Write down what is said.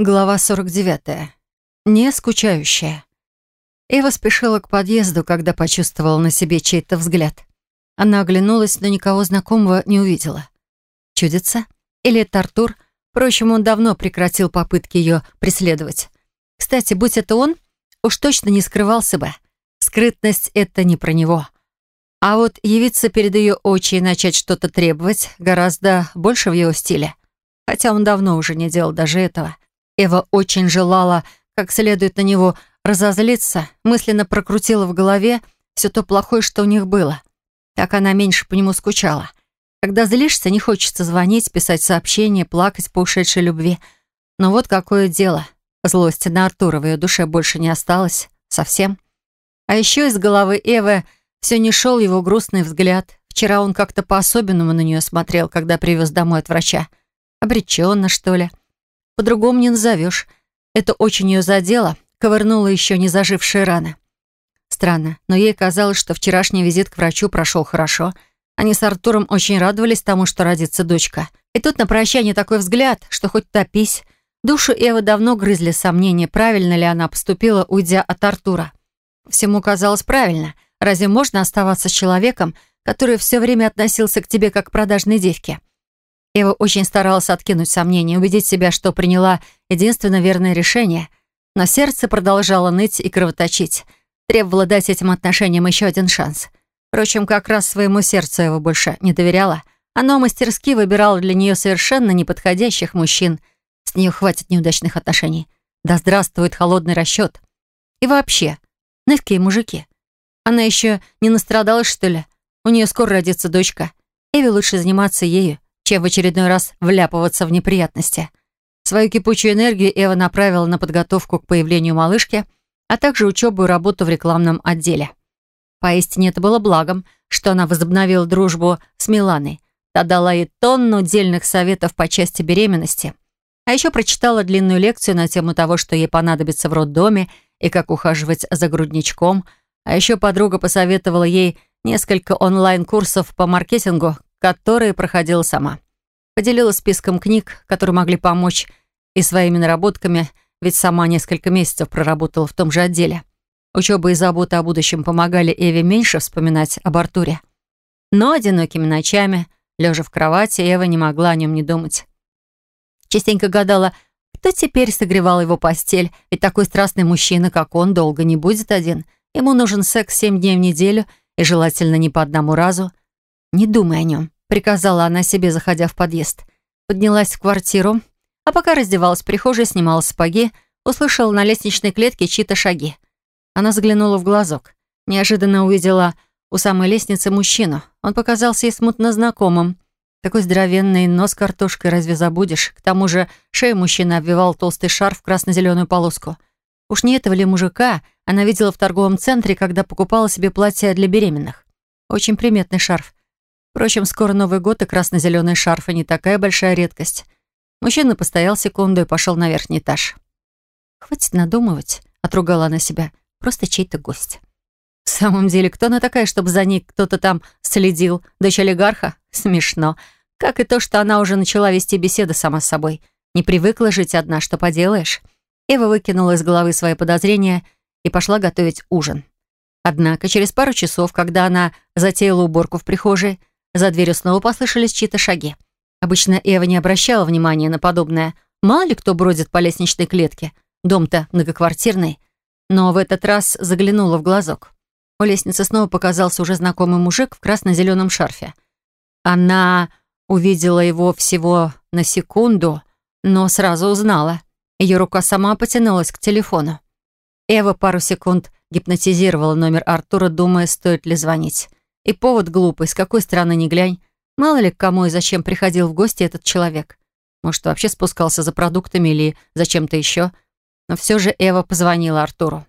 Глава 49. Не скучающая. Эва спешила к подъезду, когда почувствовала на себе чей-то взгляд. Она оглянулась, но никого знакомого не увидела. Чудится? Или это Артур? Впрочем, он давно прекратил попытки ее преследовать. Кстати, будь это он, уж точно не скрывался бы. Скрытность — это не про него. А вот явиться перед ее очи и начать что-то требовать гораздо больше в его стиле. Хотя он давно уже не делал даже этого. Эва очень желала как следует на него разозлиться, мысленно прокрутила в голове все то плохое, что у них было. Так она меньше по нему скучала. Когда злишься, не хочется звонить, писать сообщения, плакать по ушедшей любви. Но вот какое дело. Злости на Артура в ее душе больше не осталось. Совсем. А еще из головы Эвы все не шел его грустный взгляд. Вчера он как-то по-особенному на нее смотрел, когда привез домой от врача. Обреченно, что ли. По-другому не назовешь. Это очень ее задело, ковырнуло еще не зажившие раны. Странно, но ей казалось, что вчерашний визит к врачу прошел хорошо. Они с Артуром очень радовались тому, что родится дочка. И тут на прощание такой взгляд, что хоть топись. Душу Эвы давно грызли сомнения, правильно ли она поступила, уйдя от Артура. Всему казалось правильно. Разве можно оставаться с человеком, который все время относился к тебе как к продажной девке? Ева очень старалась откинуть сомнения, убедить себя, что приняла единственно верное решение. Но сердце продолжало ныть и кровоточить. Требовало дать этим отношениям еще один шанс. Впрочем, как раз своему сердцу Ева больше не доверяла. Оно мастерски выбирало для нее совершенно неподходящих мужчин. С нее хватит неудачных отношений. Да здравствует холодный расчет. И вообще, нывкие мужики. Она еще не настрадалась, что ли? У нее скоро родится дочка. Эве лучше заниматься ею, чем в очередной раз вляпываться в неприятности. Свою кипучую энергию Эва направила на подготовку к появлению малышки, а также учебу и работу в рекламном отделе. Поистине это было благом, что она возобновила дружбу с Миланой. Та дала ей тонну дельных советов по части беременности. А еще прочитала длинную лекцию на тему того, что ей понадобится в роддоме и как ухаживать за грудничком. А еще подруга посоветовала ей несколько онлайн-курсов по маркетингу, которые проходила сама. Поделилась списком книг, которые могли помочь, и своими наработками, ведь сама несколько месяцев проработала в том же отделе. Учеба и забота о будущем помогали Эве меньше вспоминать об Артуре. Но одинокими ночами, лежа в кровати, Эва не могла о нем не думать. Частенько гадала, кто теперь согревал его постель, ведь такой страстный мужчина, как он, долго не будет один. Ему нужен секс семь дней в неделю и желательно не по одному разу. «Не думай о нем», — приказала она себе, заходя в подъезд. Поднялась в квартиру, а пока раздевалась в прихожей, снимала сапоги, услышала на лестничной клетке чьи-то шаги. Она заглянула в глазок. Неожиданно увидела у самой лестницы мужчину. Он показался ей смутно знакомым. Такой здоровенный нос картошкой разве забудешь? К тому же шею мужчины обвивал толстый шарф в красно-зеленую полоску. Уж не этого ли мужика она видела в торговом центре, когда покупала себе платье для беременных? Очень приметный шарф. Впрочем, скоро Новый год, и красно-зеленые шарфы не такая большая редкость. Мужчина постоял секунду и пошел на верхний этаж. «Хватит надумывать», — отругала она себя. «Просто чей-то гость». В самом деле, кто она такая, чтобы за ней кто-то там следил? Дочь олигарха? Смешно. Как и то, что она уже начала вести беседы сама с собой. Не привыкла жить одна, что поделаешь. Эва выкинула из головы свои подозрения и пошла готовить ужин. Однако через пару часов, когда она затеяла уборку в прихожей, за дверью снова послышались чьи-то шаги. Обычно Эва не обращала внимания на подобное. Мало ли кто бродит по лестничной клетке. Дом-то многоквартирный. Но в этот раз заглянула в глазок. У лестницы снова показался уже знакомый мужик в красно-зеленом шарфе. Она увидела его всего на секунду, но сразу узнала. Ее рука сама потянулась к телефону. Эва пару секунд гипнотизировала номер Артура, думая, стоит ли звонить. И повод глупый, с какой стороны ни глянь. Мало ли к кому и зачем приходил в гости этот человек. Может, вообще спускался за продуктами или за чем-то еще. Но все же Эва позвонила Артуру.